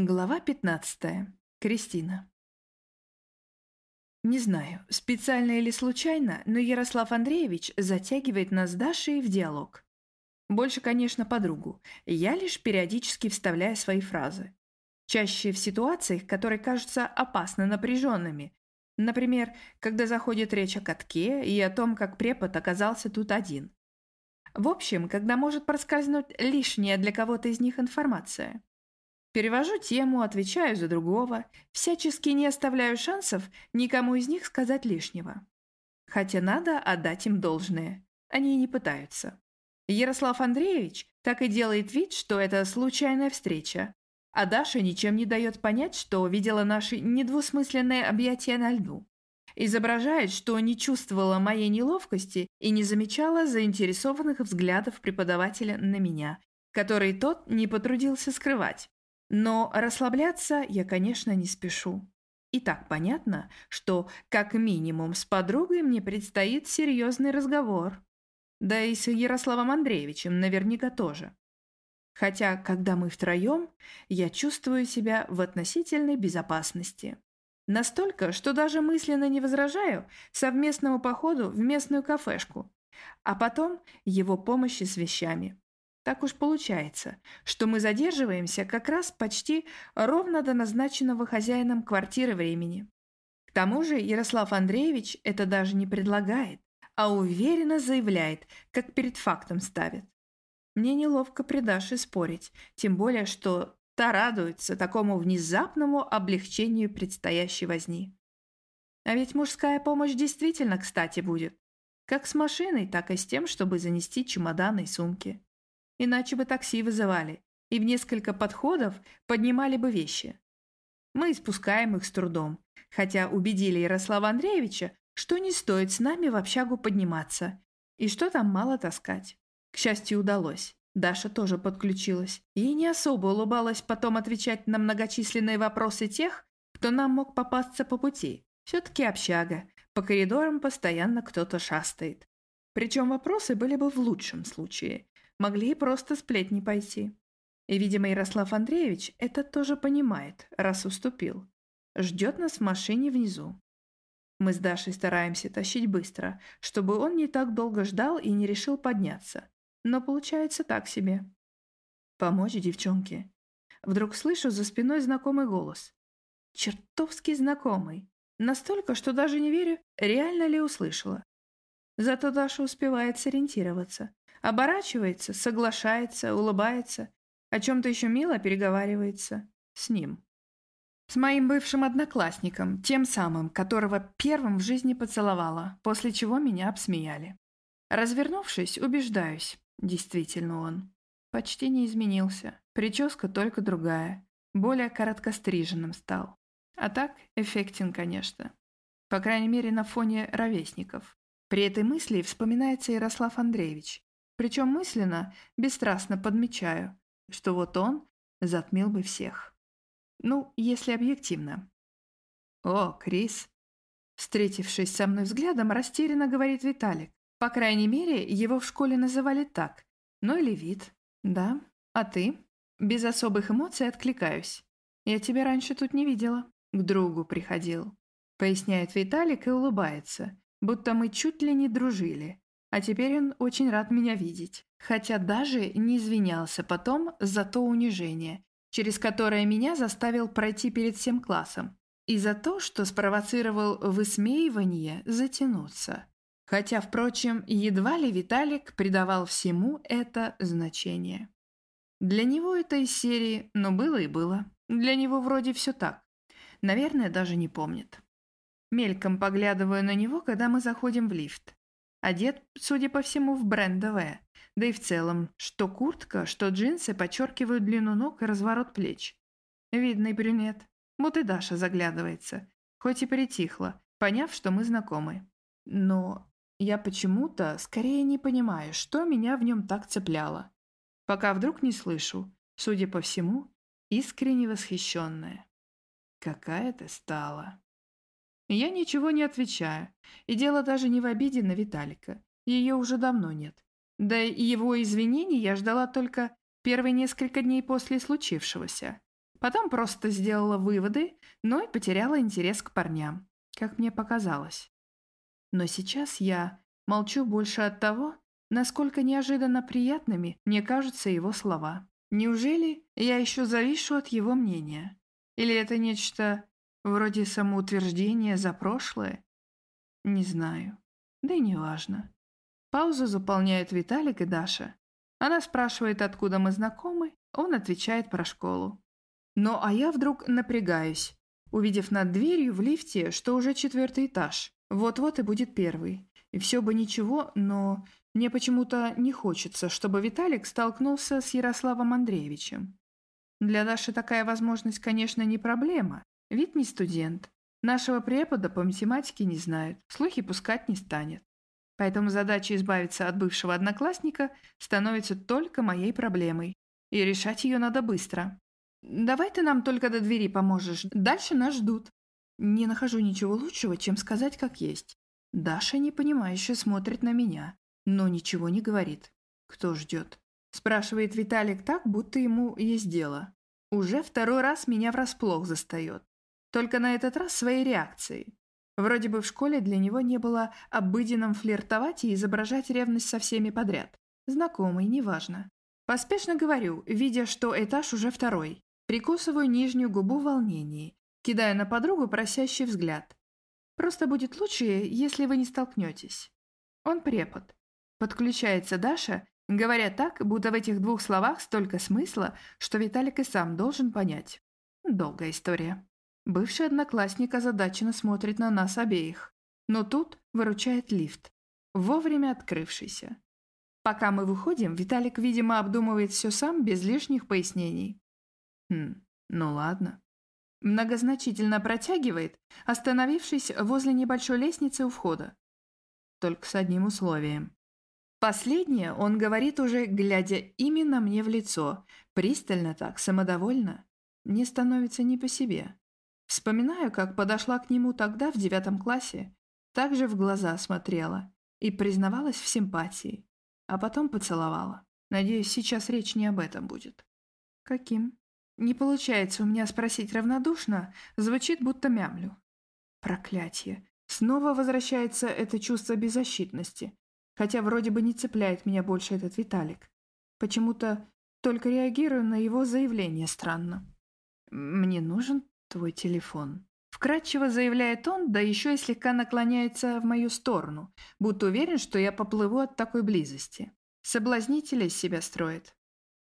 Глава 15. Кристина. Не знаю, специально или случайно, но Ярослав Андреевич затягивает нас с Дашей в диалог. Больше, конечно, подругу. Я лишь периодически вставляю свои фразы. Чаще в ситуациях, которые кажутся опасно напряженными. Например, когда заходит речь о катке и о том, как препод оказался тут один. В общем, когда может проскользнуть лишняя для кого-то из них информация. Перевожу тему, отвечаю за другого, всячески не оставляю шансов никому из них сказать лишнего. Хотя надо отдать им должное. Они и не пытаются. Ярослав Андреевич так и делает вид, что это случайная встреча, а Даша ничем не дает понять, что видела наши недвусмысленные объятия на льду. Изображает, что не чувствовала моей неловкости и не замечала заинтересованных взглядов преподавателя на меня, который тот не потрудился скрывать. Но расслабляться я, конечно, не спешу. И так понятно, что как минимум с подругой мне предстоит серьезный разговор. Да и с Ярославом Андреевичем наверняка тоже. Хотя, когда мы втроем, я чувствую себя в относительной безопасности. Настолько, что даже мысленно не возражаю совместному походу в местную кафешку, а потом его помощи с вещами. Так уж получается, что мы задерживаемся как раз почти ровно до назначенного хозяином квартиры времени. К тому же Ярослав Андреевич это даже не предлагает, а уверенно заявляет, как перед фактом ставит. Мне неловко при Даше спорить, тем более, что та радуется такому внезапному облегчению предстоящей возни. А ведь мужская помощь действительно кстати будет. Как с машиной, так и с тем, чтобы занести чемоданы и сумки иначе бы такси вызывали, и в несколько подходов поднимали бы вещи. Мы спускаем их с трудом, хотя убедили Ярослава Андреевича, что не стоит с нами в общагу подниматься, и что там мало таскать. К счастью, удалось. Даша тоже подключилась. Ей не особо улыбалась потом отвечать на многочисленные вопросы тех, кто нам мог попасться по пути. Все-таки общага. По коридорам постоянно кто-то шастает. Причем вопросы были бы в лучшем случае. Могли и просто сплетни пойти. И, видимо, Ярослав Андреевич это тоже понимает, раз уступил. Ждет нас в машине внизу. Мы с Дашей стараемся тащить быстро, чтобы он не так долго ждал и не решил подняться. Но получается так себе. Помочь девчонке. Вдруг слышу за спиной знакомый голос. Чертовски знакомый. Настолько, что даже не верю, реально ли услышала. Зато Даша успевает сориентироваться. Оборачивается, соглашается, улыбается, о чем-то еще мило переговаривается с ним. С моим бывшим одноклассником, тем самым, которого первым в жизни поцеловала, после чего меня обсмеяли. Развернувшись, убеждаюсь, действительно он. Почти не изменился, прическа только другая, более короткостриженным стал. А так, эффектен, конечно. По крайней мере, на фоне ровесников. При этой мысли вспоминается Ярослав Андреевич, причем мысленно, бесстрастно подмечаю, что вот он затмил бы всех. Ну, если объективно. «О, Крис!» Встретившись со мной взглядом, растерянно говорит Виталик. По крайней мере, его в школе называли так. Ну или вид. Да. А ты? Без особых эмоций откликаюсь. Я тебя раньше тут не видела. К другу приходил. Поясняет Виталик и улыбается, будто мы чуть ли не дружили. А теперь он очень рад меня видеть. Хотя даже не извинялся потом за то унижение, через которое меня заставил пройти перед всем классом. И за то, что спровоцировал высмеивание затянуться. Хотя, впрочем, едва ли Виталик придавал всему это значение. Для него это из серии «но было и было». Для него вроде все так. Наверное, даже не помнит. Мельком поглядываю на него, когда мы заходим в лифт. Одет, судя по всему, в брендовое. Да и в целом, что куртка, что джинсы подчеркивают длину ног и разворот плеч. Видный брюнет. Вот и Даша заглядывается. Хоть и притихла, поняв, что мы знакомы. Но я почему-то скорее не понимаю, что меня в нем так цепляло. Пока вдруг не слышу, судя по всему, искренне восхищенная. Какая ты стала. Я ничего не отвечаю, и дело даже не в обиде на Виталика. Ее уже давно нет. Да и его извинений я ждала только первые несколько дней после случившегося. Потом просто сделала выводы, но и потеряла интерес к парням, как мне показалось. Но сейчас я молчу больше от того, насколько неожиданно приятными мне кажутся его слова. Неужели я еще завишу от его мнения? Или это нечто вроде самоутверждения за прошлое? Не знаю. Да и не важно. Паузу заполняют Виталик и Даша. Она спрашивает, откуда мы знакомы, он отвечает про школу. Ну, а я вдруг напрягаюсь, увидев над дверью в лифте, что уже четвертый этаж. Вот-вот и будет первый. И все бы ничего, но мне почему-то не хочется, чтобы Виталик столкнулся с Ярославом Андреевичем. Для Даши такая возможность, конечно, не проблема, ведь не студент. Нашего препода по математике не знают, слухи пускать не станет. Поэтому задача избавиться от бывшего одноклассника становится только моей проблемой. И решать ее надо быстро. Давай ты нам только до двери поможешь, дальше нас ждут. Не нахожу ничего лучшего, чем сказать как есть. Даша непонимающе смотрит на меня, но ничего не говорит. Кто ждет? Спрашивает Виталик так, будто ему есть дело. Уже второй раз меня врасплох застает. Только на этот раз своей реакцией. Вроде бы в школе для него не было обыденным флиртовать и изображать ревность со всеми подряд. Знакомый, неважно. Поспешно говорю, видя, что этаж уже второй. Прикусываю нижнюю губу в волнении, кидая на подругу просящий взгляд. Просто будет лучше, если вы не столкнетесь. Он препод. Подключается Даша, говоря так, будто в этих двух словах столько смысла, что Виталик и сам должен понять. Долгая история. Бывший одноклассник озадаченно смотрит на нас обеих. Но тут выручает лифт, вовремя открывшийся. Пока мы выходим, Виталик, видимо, обдумывает все сам, без лишних пояснений. Хм, ну ладно. Многозначительно протягивает, остановившись возле небольшой лестницы у входа. Только с одним условием. Последнее он говорит уже, глядя именно мне в лицо, пристально так, самодовольно. Мне становится не по себе. Вспоминаю, как подошла к нему тогда в девятом классе, также в глаза смотрела и признавалась в симпатии, а потом поцеловала. Надеюсь, сейчас речь не об этом будет. Каким? Не получается у меня спросить равнодушно, звучит будто мямлю. Проклятие. Снова возвращается это чувство беззащитности, хотя вроде бы не цепляет меня больше этот Виталик. Почему-то только реагирую на его заявление странно. Мне нужен твой телефон. Вкратчиво заявляет он, да еще и слегка наклоняется в мою сторону, будто уверен, что я поплыву от такой близости. Соблазнителя из себя строит.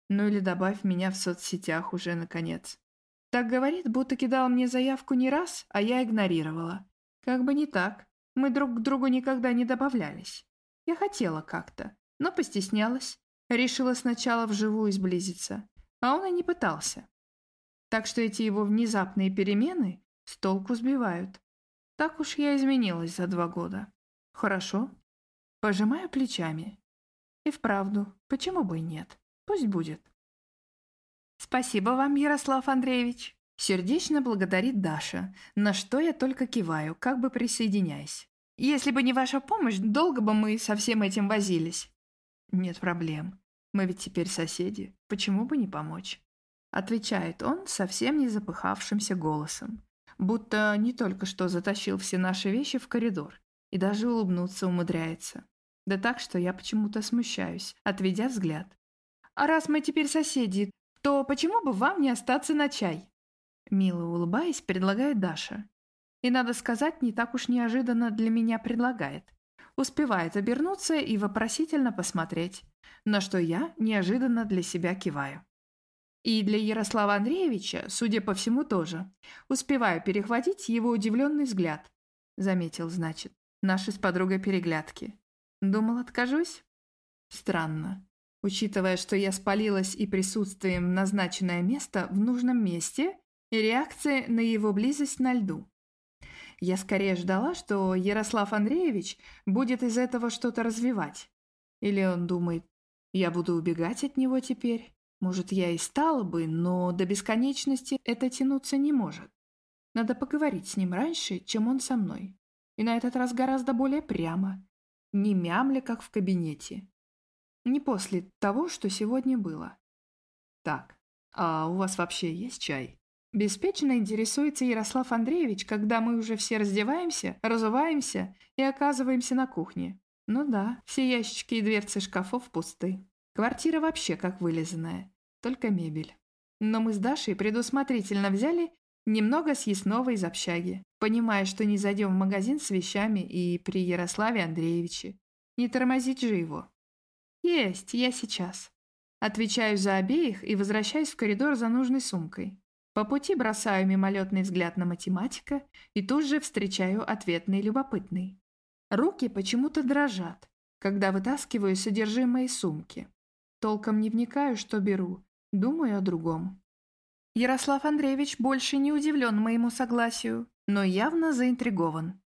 Ну или добавь меня в соцсетях уже, наконец. Так говорит, будто кидал мне заявку не раз, а я игнорировала. Как бы не так. Мы друг к другу никогда не добавлялись. Я хотела как-то, но постеснялась. Решила сначала вживую сблизиться, а он и не пытался. Так что эти его внезапные перемены с толку сбивают. Так уж я изменилась за два года. Хорошо. Пожимаю плечами. И вправду, почему бы и нет? Пусть будет. Спасибо вам, Ярослав Андреевич. Сердечно благодарит Даша, на что я только киваю, как бы присоединяясь. Если бы не ваша помощь, долго бы мы со всем этим возились. Нет проблем. Мы ведь теперь соседи. Почему бы не помочь? Отвечает он совсем не запыхавшимся голосом, будто не только что затащил все наши вещи в коридор и даже улыбнуться умудряется. Да так, что я почему-то смущаюсь, отведя взгляд. «А раз мы теперь соседи, то почему бы вам не остаться на чай?» Мило улыбаясь, предлагает Даша. И, надо сказать, не так уж неожиданно для меня предлагает. Успевает обернуться и вопросительно посмотреть, на что я неожиданно для себя киваю. И для Ярослава Андреевича, судя по всему, тоже. Успеваю перехватить его удивленный взгляд. Заметил, значит, наши с подругой переглядки. Думал, откажусь? Странно. Учитывая, что я спалилась и присутствием в назначенное место в нужном месте, и реакция на его близость на льду. Я скорее ждала, что Ярослав Андреевич будет из этого что-то развивать. Или он думает, я буду убегать от него теперь? Может, я и стала бы, но до бесконечности это тянуться не может. Надо поговорить с ним раньше, чем он со мной. И на этот раз гораздо более прямо. Не мямля, как в кабинете. Не после того, что сегодня было. Так, «А у вас вообще есть чай?» Беспечно интересуется Ярослав Андреевич, когда мы уже все раздеваемся, разуваемся и оказываемся на кухне. Ну да, все ящички и дверцы шкафов пусты. Квартира вообще как вылизанная, только мебель. Но мы с Дашей предусмотрительно взяли немного съестного из общаги, понимая, что не зайдем в магазин с вещами и при Ярославе Андреевиче. Не тормозить же его. «Есть, я сейчас». Отвечаю за обеих и возвращаюсь в коридор за нужной сумкой. По пути бросаю мимолетный взгляд на математика и тут же встречаю ответный любопытный. Руки почему-то дрожат, когда вытаскиваю содержимое сумки. Толком не вникаю, что беру, думаю о другом. Ярослав Андреевич больше не удивлен моему согласию, но явно заинтригован.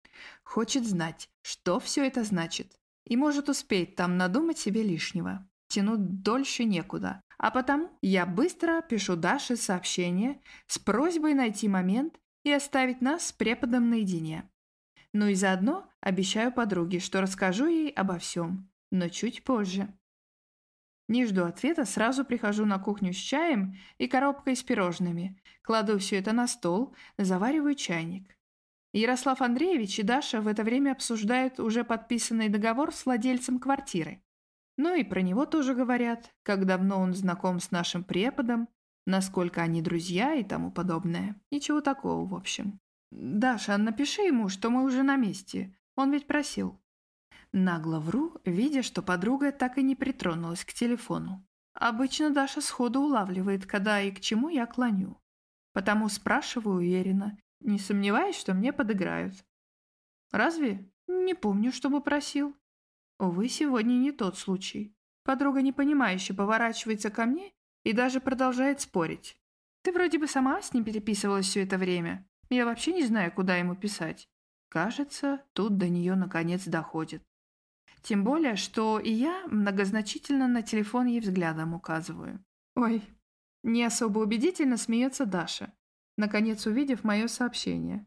Хочет знать, что все это значит, и может успеть там надумать себе лишнего. Тянуть дольше некуда. А потому я быстро пишу Даше сообщение с просьбой найти момент и оставить нас с преподом наедине. Ну и заодно обещаю подруге, что расскажу ей обо всем, но чуть позже. Не жду ответа, сразу прихожу на кухню с чаем и коробкой с пирожными, кладу все это на стол, завариваю чайник. Ярослав Андреевич и Даша в это время обсуждают уже подписанный договор с владельцем квартиры. Ну и про него тоже говорят, как давно он знаком с нашим преподом, насколько они друзья и тому подобное. Ничего такого, в общем. «Даша, напиши ему, что мы уже на месте. Он ведь просил». Нагло вру, видя, что подруга так и не притронулась к телефону. Обычно Даша сходу улавливает, когда и к чему я клоню. Потому спрашиваю уверенно, не сомневаясь, что мне подыграют. «Разве? Не помню, чтобы просил». Увы, сегодня не тот случай. Подруга непонимающе поворачивается ко мне и даже продолжает спорить. Ты вроде бы сама с ним переписывалась все это время. Я вообще не знаю, куда ему писать. Кажется, тут до нее наконец доходит. Тем более, что и я многозначительно на телефон ей взглядом указываю. Ой, не особо убедительно смеется Даша, наконец увидев мое сообщение.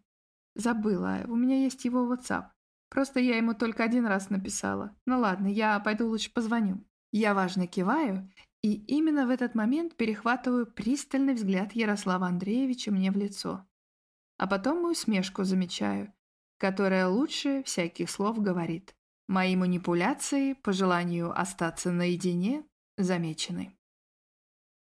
Забыла, у меня есть его WhatsApp. Просто я ему только один раз написала. Ну ладно, я пойду лучше позвоню. Я важно киваю, и именно в этот момент перехватываю пристальный взгляд Ярослава Андреевича мне в лицо. А потом мою смешку замечаю, которая лучше всяких слов говорит. Мои манипуляции, по желанию остаться наедине, замечены.